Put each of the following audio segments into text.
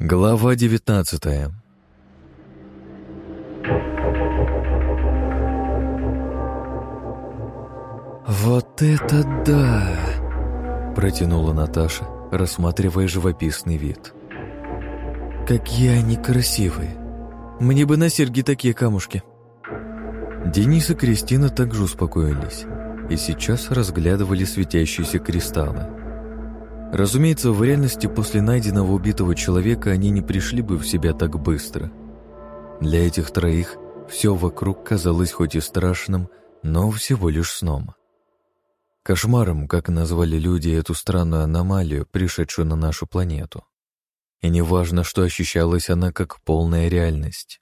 Глава девятнадцатая «Вот это да!» — протянула Наташа, рассматривая живописный вид. «Какие они красивые! Мне бы на серьги такие камушки!» Денис и Кристина также успокоились и сейчас разглядывали светящиеся кристаллы. Разумеется, в реальности после найденного убитого человека они не пришли бы в себя так быстро. Для этих троих все вокруг казалось хоть и страшным, но всего лишь сном. Кошмаром, как назвали люди эту странную аномалию, пришедшую на нашу планету. И неважно, что ощущалась она как полная реальность.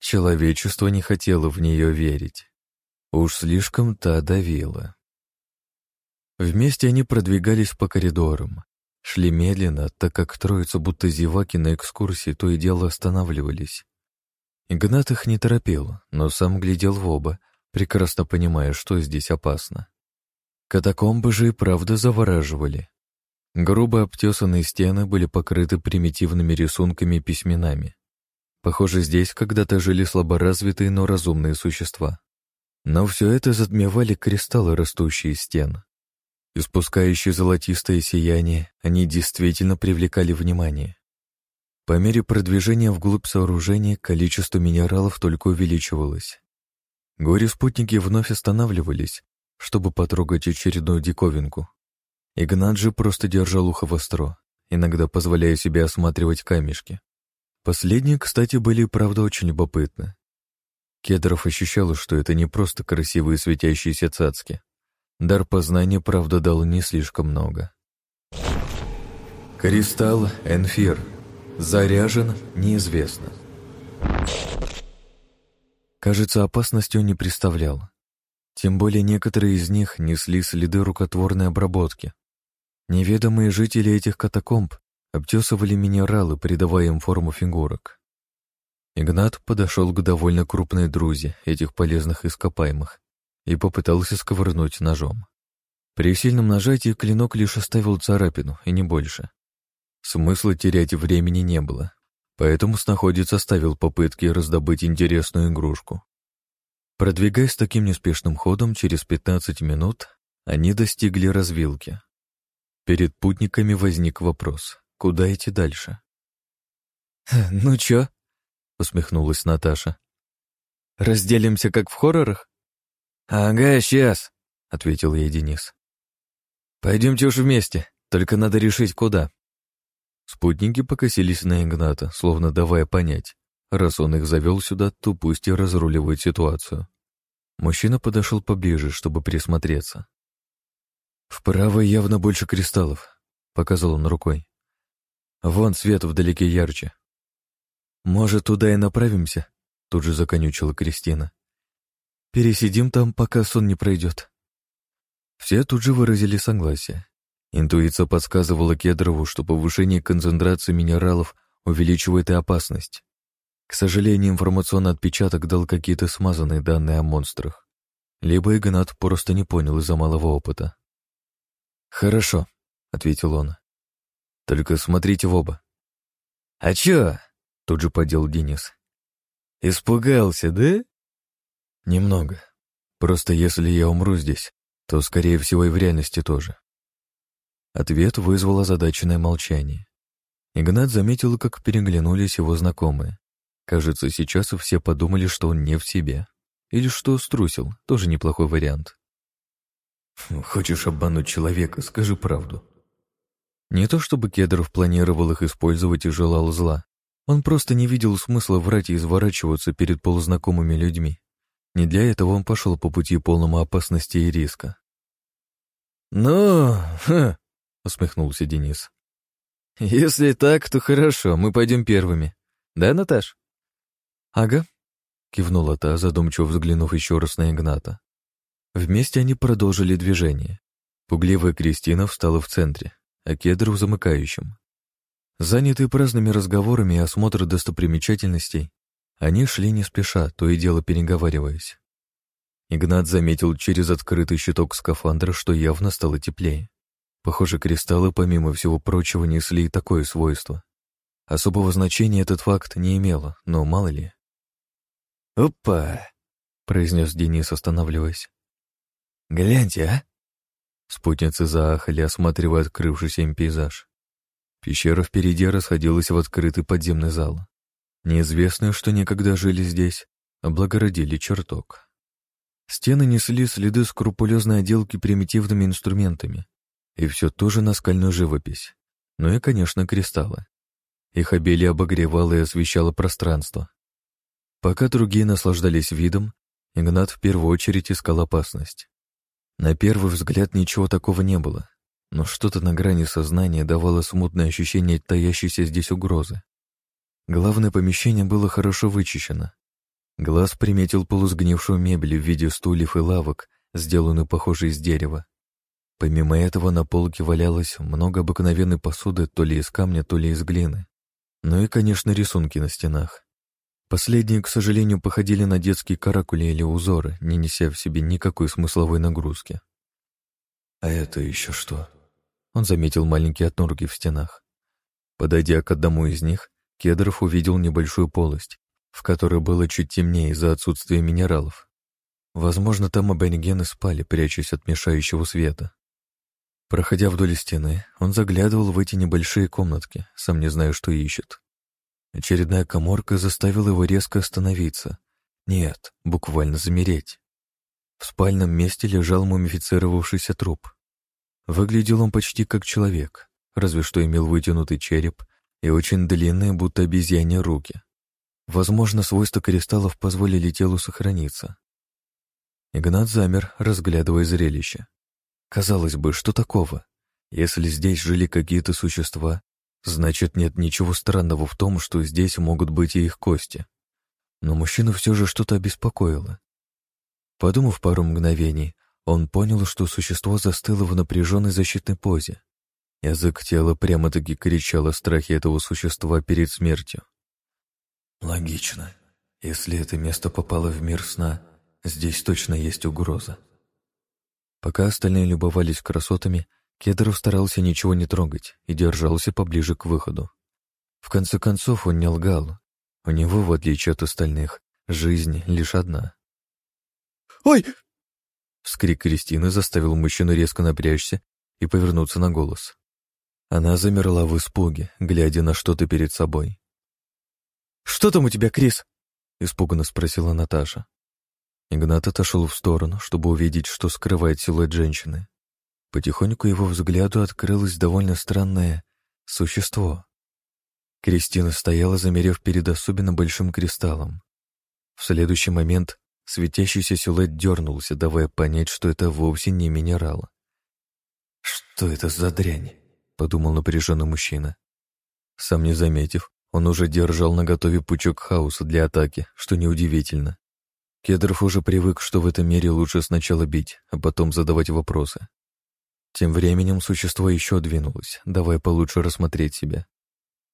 Человечество не хотело в нее верить. Уж слишком та давила. Вместе они продвигались по коридорам. Шли медленно, так как троица будто зеваки на экскурсии то и дело останавливались. Игнат их не торопил, но сам глядел в оба, прекрасно понимая, что здесь опасно. Катакомбы же и правда завораживали. Грубо обтесанные стены были покрыты примитивными рисунками и письменами. Похоже, здесь когда-то жили слаборазвитые, но разумные существа. Но все это затмевали кристаллы, растущие из стен. Испускающие золотистое сияние, они действительно привлекали внимание. По мере продвижения вглубь сооружения количество минералов только увеличивалось. Горе-спутники вновь останавливались, чтобы потрогать очередную диковинку. Игнат же просто держал ухо востро, иногда позволяя себе осматривать камешки. Последние, кстати, были, правда, очень любопытны. Кедров ощущал, что это не просто красивые светящиеся цацки, Дар познания, правда, дал не слишком много. Кристалл Энфир. Заряжен неизвестно. Кажется, опасности он не представлял. Тем более некоторые из них несли следы рукотворной обработки. Неведомые жители этих катакомб обтесывали минералы, придавая им форму фигурок. Игнат подошел к довольно крупной друзе этих полезных ископаемых и попытался сковырнуть ножом. При сильном нажатии клинок лишь оставил царапину, и не больше. Смысла терять времени не было, поэтому снаходец оставил попытки раздобыть интересную игрушку. Продвигаясь таким неспешным ходом, через 15 минут они достигли развилки. Перед путниками возник вопрос, куда идти дальше? «Ну чё?» — усмехнулась Наташа. «Разделимся, как в хоррорах?» «Ага, сейчас», — ответил ей Денис. «Пойдемте уж вместе, только надо решить, куда». Спутники покосились на Игната, словно давая понять, раз он их завел сюда, то пусть и разруливает ситуацию. Мужчина подошел поближе, чтобы присмотреться. «Вправо явно больше кристаллов», — показал он рукой. «Вон свет вдалеке ярче». «Может, туда и направимся?» — тут же законючила Кристина. Пересидим там, пока сон не пройдет. Все тут же выразили согласие. Интуиция подсказывала Кедрову, что повышение концентрации минералов увеличивает и опасность. К сожалению, информационный отпечаток дал какие-то смазанные данные о монстрах. Либо Игнат просто не понял из-за малого опыта. «Хорошо», — ответил он. «Только смотрите в оба». «А чё?» — тут же подел Денис. «Испугался, да?» Немного. Просто если я умру здесь, то, скорее всего, и в реальности тоже. Ответ вызвал озадаченное молчание. Игнат заметил, как переглянулись его знакомые. Кажется, сейчас все подумали, что он не в себе. Или что струсил, тоже неплохой вариант. «Хочешь обмануть человека, скажи правду». Не то чтобы Кедров планировал их использовать и желал зла. Он просто не видел смысла врать и изворачиваться перед полузнакомыми людьми. Не для этого он пошел по пути полному опасности и риска. «Ну, ха!» — усмехнулся Денис. «Если так, то хорошо, мы пойдем первыми. Да, Наташ?» «Ага», — кивнула та, задумчиво взглянув еще раз на Игната. Вместе они продолжили движение. Пугливая Кристина встала в центре, а Кедров замыкающим. Занятые праздными разговорами и осмотром достопримечательностей, они шли не спеша, то и дело переговариваясь. Игнат заметил через открытый щиток скафандра, что явно стало теплее. Похоже, кристаллы, помимо всего прочего, несли и такое свойство. Особого значения этот факт не имело, но мало ли. «Опа!» — произнес Денис, останавливаясь. «Гляньте, а!» Спутницы заахали, осматривая открывшийся им пейзаж. Пещера впереди расходилась в открытый подземный зал. Неизвестные, что никогда жили здесь, облагородили чертог. Стены несли следы скрупулезной отделки примитивными инструментами, и все тоже наскальную живопись. Ну и, конечно, кристаллы. Их обилие обогревало и освещало пространство. Пока другие наслаждались видом, Игнат в первую очередь искал опасность. На первый взгляд ничего такого не было, но что-то на грани сознания давало смутное ощущение таящейся здесь угрозы. Главное помещение было хорошо вычищено. Глаз приметил полусгнившую мебель в виде стульев и лавок, сделанную, похоже, из дерева. Помимо этого на полке валялось много обыкновенной посуды то ли из камня, то ли из глины. Ну и, конечно, рисунки на стенах. Последние, к сожалению, походили на детские каракули или узоры, не неся в себе никакой смысловой нагрузки. «А это еще что?» Он заметил маленькие отнурки в стенах. Подойдя к одному из них, Кедров увидел небольшую полость, в которой было чуть темнее из-за отсутствия минералов. Возможно, там аборигены спали, прячась от мешающего света. Проходя вдоль стены, он заглядывал в эти небольшие комнатки, сам не зная, что ищет. Очередная коморка заставила его резко остановиться. Нет, буквально замереть. В спальном месте лежал мумифицировавшийся труп. Выглядел он почти как человек, разве что имел вытянутый череп и очень длинные, будто обезьяне, руки. Возможно, свойства кристаллов позволили телу сохраниться. Игнат замер, разглядывая зрелище. Казалось бы, что такого? Если здесь жили какие-то существа, значит, нет ничего странного в том, что здесь могут быть и их кости. Но мужчину все же что-то обеспокоило. Подумав пару мгновений, он понял, что существо застыло в напряженной защитной позе. Язык тела прямо-таки кричал о страхе этого существа перед смертью. «Логично. Если это место попало в мир сна, здесь точно есть угроза», Пока остальные любовались красотами, Кедров старался ничего не трогать и держался поближе к выходу. В конце концов, он не лгал. У него, в отличие от остальных, жизнь лишь одна. «Ой!» Вскрик Кристины заставил мужчину резко напрячься и повернуться на голос. Она замерла в испуге, глядя на что-то перед собой. «Что там у тебя, Крис?» — испуганно спросила Наташа. Игнат отошел в сторону, чтобы увидеть, что скрывает силуэт женщины. Потихоньку его взгляду открылось довольно странное существо. Кристина стояла, замерев перед особенно большим кристаллом. В следующий момент светящийся силуэт дернулся, давая понять, что это вовсе не минерал. «Что это за дрянь?» — подумал напряженный мужчина. Сам не заметив, он уже держал наготове пучок хаоса для атаки, что неудивительно. Кедров уже привык, что в этом мире лучше сначала бить, а потом задавать вопросы. Тем временем существо еще двинулось, давая получше рассмотреть себя.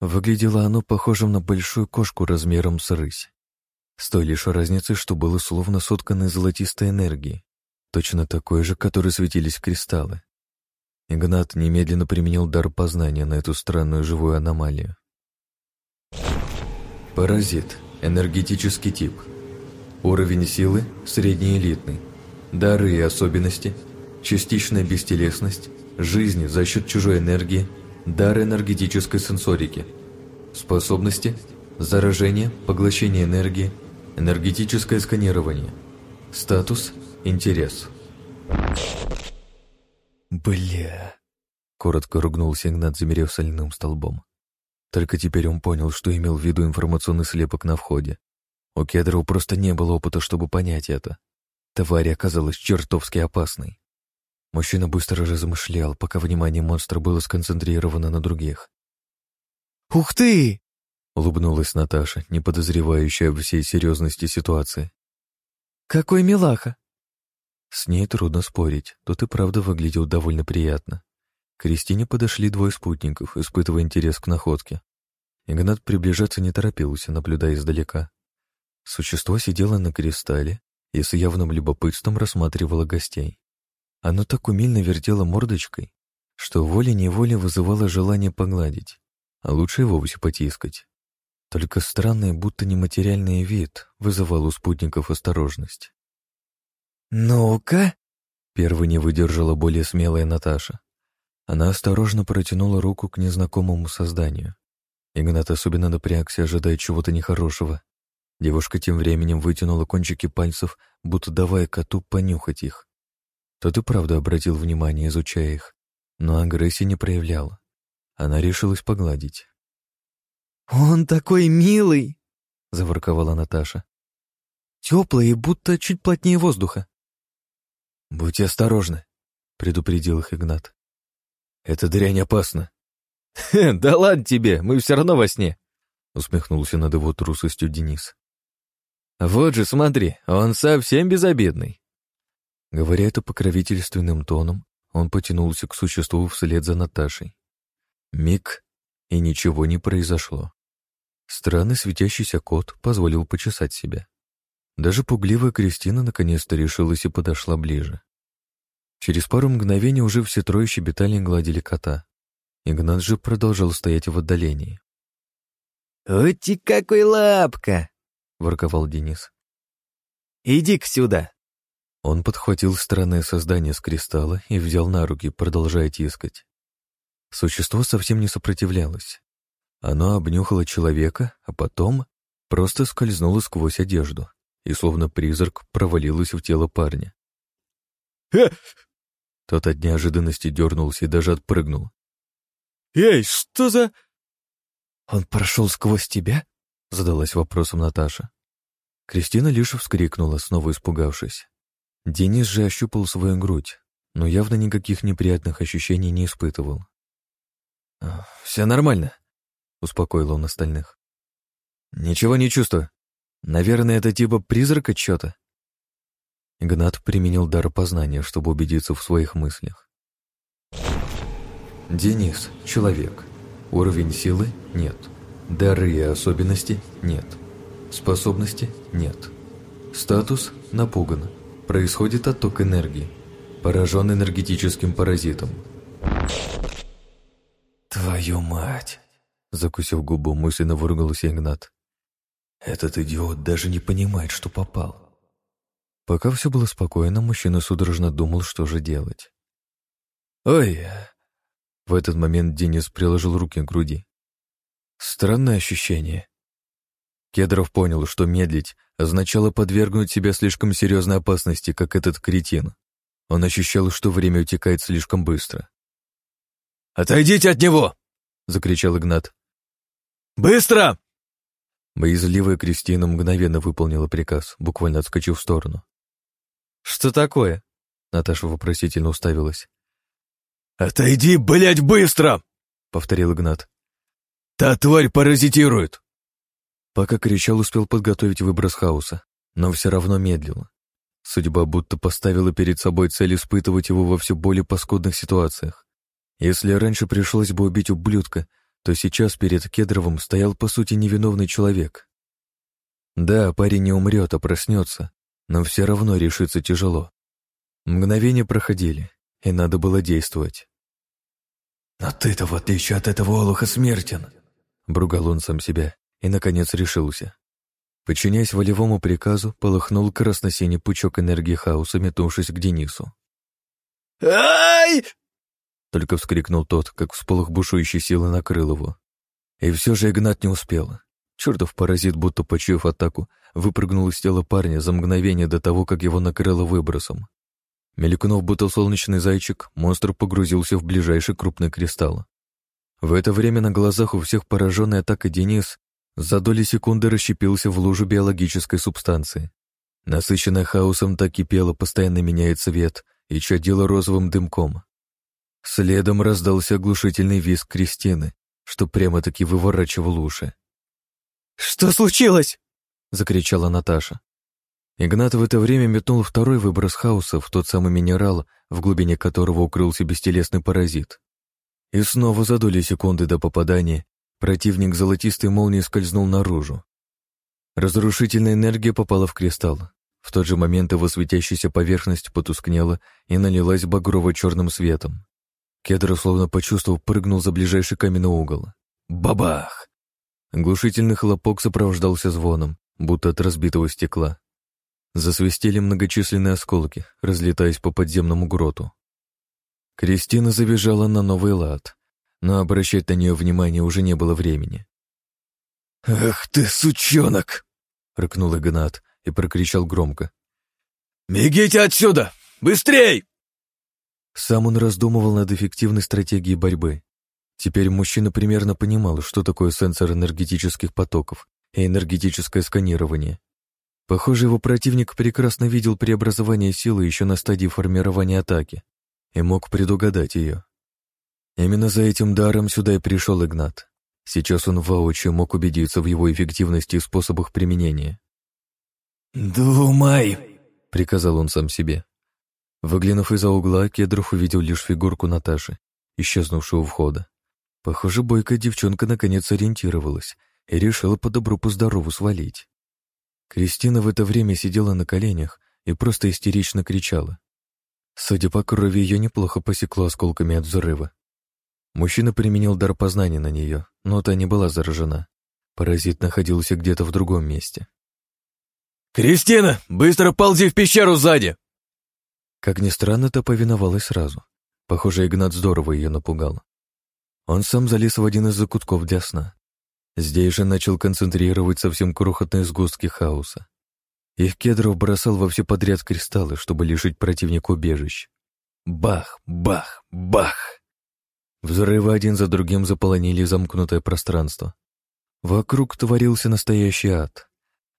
Выглядело оно похожим на большую кошку размером с рысь. С той лишь разницей, что было словно соткано из золотистой энергии, точно такой же, которой светились кристаллы. Игнат немедленно применил дар познания на эту странную живую аномалию. Паразит. Энергетический тип. Уровень силы – среднеэлитный. Дары и особенности – частичная бестелесность, жизнь за счет чужой энергии, дар энергетической сенсорики. Способности – заражение, поглощение энергии, энергетическое сканирование. Статус – интерес. «Бля...» — коротко ругнулся Игнат, замерев соляным столбом. Только теперь он понял, что имел в виду информационный слепок на входе. У Кедрова просто не было опыта, чтобы понять это. Тварь оказалась чертовски опасной. Мужчина быстро размышлял, пока внимание монстра было сконцентрировано на других. «Ух ты!» — улыбнулась Наташа, не подозревающая всей серьезности ситуации. «Какой милаха!» С ней трудно спорить, тот и правда выглядел довольно приятно. К Кристине подошли двое спутников, испытывая интерес к находке. Игнат приближаться не торопился, наблюдая издалека. Существо сидело на кристалле и с явным любопытством рассматривало гостей. Оно так умельно вертело мордочкой, что волей-неволей вызывало желание погладить, а лучше и вовсе потискать. Только странный, будто нематериальный вид вызывал у спутников осторожность. «Ну-ка!» — первой не выдержала более смелая Наташа. Она осторожно протянула руку к незнакомому созданию. Игнат особенно напрягся, ожидая чего-то нехорошего. Девушка тем временем вытянула кончики пальцев, будто давая коту понюхать их. Тот и правда обратил внимание, изучая их, но агрессии не проявляла. Она решилась погладить. «Он такой милый!» — заворковала Наташа. «Теплый и будто чуть плотнее воздуха». «Будьте осторожны», — предупредил их Игнат. «Эта дрянь опасна». «Да ладно тебе, мы все равно во сне», — усмехнулся над его трусостью Денис. «Вот же, смотри, он совсем безобидный». Говоря это покровительственным тоном, он потянулся к существу вслед за Наташей. Миг, и ничего не произошло. Странный светящийся кот позволил почесать себя. Даже пугливая Кристина наконец-то решилась и подошла ближе. Через пару мгновений уже все трое щебетали и гладили кота. Игнат же продолжал стоять в отдалении. «Ути какой лапка!» — ворковал Денис. «Иди-ка сюда!» Он подхватил странное создание с кристалла и взял на руки, продолжая тискать. Существо совсем не сопротивлялось. Оно обнюхало человека, а потом просто скользнуло сквозь одежду и, словно призрак, провалилось в тело парня. «Э!» Тот от неожиданности дернулся и даже отпрыгнул. «Эй, что за...» «Он прошел сквозь тебя?» — задалась вопросом Наташа. Кристина лишь вскрикнула, снова испугавшись. Денис же ощупал свою грудь, но явно никаких неприятных ощущений не испытывал. «Все нормально», — успокоил он остальных. «Ничего не чувствую. Наверное, это типа призрака чё-то». Игнат применил дар познания, чтобы убедиться в своих мыслях. Денис — человек. Уровень силы — нет. Дары и особенности — нет. Способности — нет. Статус — напуган. Происходит отток энергии. Поражен энергетическим паразитом. «Твою мать!» Закусив губу, мысленно выругался Игнат. «Этот идиот даже не понимает, что попал». Пока все было спокойно, мужчина судорожно думал, что же делать. «Ой!» В этот момент Денис приложил руки к груди. Странное ощущение. Кедров понял, что медлить означало подвергнуть себя слишком серьезной опасности, как этот кретин. Он ощущал, что время утекает слишком быстро. «Отойдите от него!» — закричал Игнат. «Быстро!» Боязливая Кристина мгновенно выполнила приказ, буквально отскочив в сторону. «Что такое?» — Наташа вопросительно уставилась. «Отойди, блядь, быстро!» — повторил Игнат. «Та тварь паразитирует!» Пока кричал, успел подготовить выброс хаоса, но все равно медлил. Судьба будто поставила перед собой цель испытывать его во все более паскудных ситуациях. Если раньше пришлось бы убить ублюдка, то сейчас перед Кедровым стоял, по сути, невиновный человек. Да, парень не умрет, а проснется, но все равно решиться тяжело. Мгновения проходили, и надо было действовать. «Но ты-то, в отличие от этого олуха, смертен!» Бругал он сам себя и, наконец, решился. Подчиняясь волевому приказу, полыхнул красно-синий пучок энергии хаоса, метнувшись к Денису. «Ай!» Только вскрикнул тот, как всполох бушующей силы накрыл его. И все же Игнат не успел. Чертов паразит, будто почуяв атаку, выпрыгнул из тела парня за мгновение до того, как его накрыло выбросом. Мелькнув, будто солнечный зайчик, монстр погрузился в ближайший крупный кристалл. В это время на глазах у всех пораженный атакой Денис за доли секунды расщепился в лужу биологической субстанции. Насыщенная хаосом так кипела, постоянно меняя цвет и чадила розовым дымком. Следом раздался оглушительный визг Кристины, что прямо-таки выворачивал уши. «Что случилось?» — закричала Наташа. Игнат в это время метнул второй выброс хаоса в тот самый минерал, в глубине которого укрылся бестелесный паразит. И снова за доли секунды до попадания противник золотистой молнией скользнул наружу. Разрушительная энергия попала в кристалл. В тот же момент его светящаяся поверхность потускнела и налилась багрово-черным светом. Кедр, словно почувствовал, прыгнул за ближайший каменный угол. Бабах! Глушительный хлопок сопровождался звоном, будто от разбитого стекла. Засвистели многочисленные осколки, разлетаясь по подземному гроту. Кристина завизжала на новый лад, но обращать на нее внимание уже не было времени. «Ах ты, сучонок!» — рыкнул Игнат и прокричал громко. «Бегите отсюда! Быстрей!» Сам он раздумывал над эффективной стратегией борьбы. Теперь мужчина примерно понимал, что такое сенсор энергетических потоков и энергетическое сканирование. Похоже, его противник прекрасно видел преобразование силы еще на стадии формирования атаки и мог предугадать ее. Именно за этим даром сюда и пришел Игнат. Сейчас он воочию мог убедиться в его эффективности и способах применения. «Думай!» — приказал он сам себе. Выглянув из-за угла, Кедров увидел лишь фигурку Наташи, исчезнувшую у входа. Похоже, бойкая девчонка наконец ориентировалась и решила по добру по здорову свалить. Кристина в это время сидела на коленях и просто истерично кричала. Судя по крови, ее неплохо посекло осколками от взрыва. Мужчина применил дар познания на нее, но та не была заражена. Паразит находился где-то в другом месте. «Кристина, быстро ползи в пещеру сзади!» Как ни странно, та повиновалась сразу. Похоже, Игнат здорово ее напугал. Он сам залез в один из закутков для сна. Здесь же начал концентрировать совсем крохотные сгустки хаоса. Их кедров бросал во все подряд кристаллы, чтобы лишить противника убежищ. Бах, бах, бах! Взрывы один за другим заполонили замкнутое пространство. Вокруг творился настоящий ад.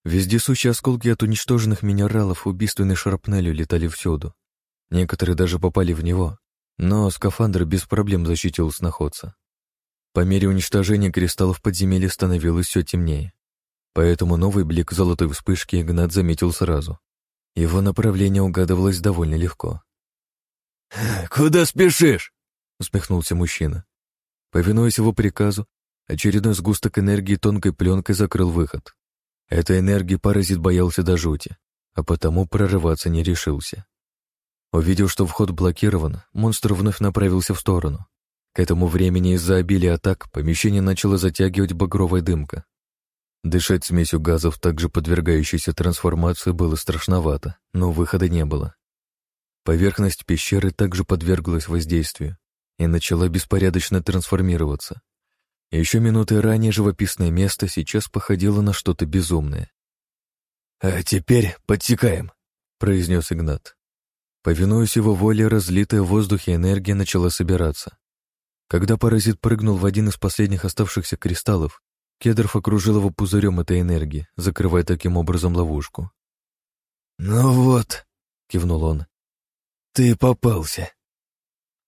Вездесущие осколки от уничтоженных минералов убийственной шрапнелью летали всюду. Некоторые даже попали в него, но скафандр без проблем защитил сноходца. По мере уничтожения кристаллов подземелья становилось все темнее. Поэтому новый блик золотой вспышки Игнат заметил сразу. Его направление угадывалось довольно легко. «Куда спешишь?» — усмехнулся мужчина. Повинуясь его приказу, очередной сгусток энергии тонкой пленкой закрыл выход. Этой энергии паразит боялся до жути, а потому прорываться не решился. Увидев, что вход блокирован, монстр вновь направился в сторону. К этому времени из-за обилия атак помещение начало затягивать багровая дымка. Дышать смесью газов, также подвергающейся трансформации, было страшновато, но выхода не было. Поверхность пещеры также подверглась воздействию и начала беспорядочно трансформироваться. Еще минуты ранее живописное место сейчас походило на что-то безумное. «А теперь подсекаем», — произнес Игнат. Повинуясь его воле, разлитая в воздухе энергия начала собираться. Когда паразит прыгнул в один из последних оставшихся кристаллов, Кедров окружил его пузырем этой энергии, закрывая таким образом ловушку. «Ну вот», — кивнул он, — «ты попался».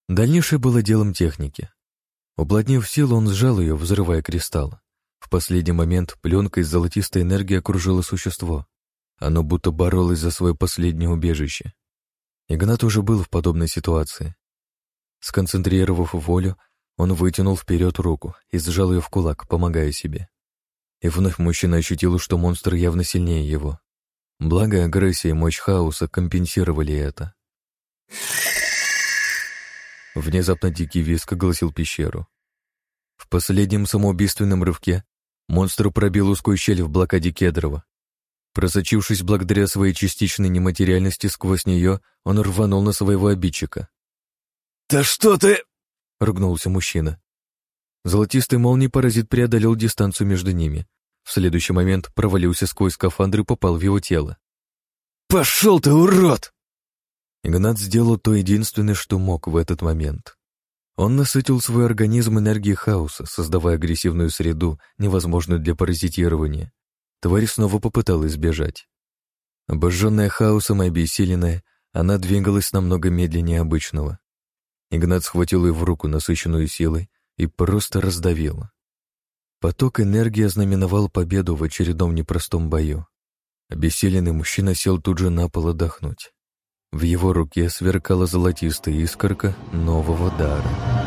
Дальнейшее было делом техники. Уплотнив силу, он сжал ее, взрывая кристалл. В последний момент пленка из золотистой энергии окружила существо. Оно будто боролось за свое последнее убежище. Игнат уже был в подобной ситуации. Сконцентрировав волю, он вытянул вперед руку и сжал ее в кулак, помогая себе. И вновь мужчина ощутил, что монстр явно сильнее его. Благо, агрессия и мощь хаоса компенсировали это. Внезапно дикий виск огласил пещеру. В последнем самоубийственном рывке монстр пробил узкую щель в блокаде Кедрова. Просочившись благодаря своей частичной нематериальности сквозь нее, он рванул на своего обидчика. «Да что ты...» ругнулся мужчина. Золотистый молний паразит преодолел дистанцию между ними. В следующий момент провалился сквозь скафандр и попал в его тело. «Пошел ты, урод!» Игнат сделал то единственное, что мог в этот момент. Он насытил свой организм энергией хаоса, создавая агрессивную среду, невозможную для паразитирования. Тварь снова попыталась сбежать. Обожженная хаосом и обессиленная, она двигалась намного медленнее обычного. Игнат схватил ее в руку, насыщенную силой, и просто раздавил. Поток энергии ознаменовал победу в очередном непростом бою. Обессиленный мужчина сел тут же на пол отдохнуть. В его руке сверкала золотистая искорка нового дара.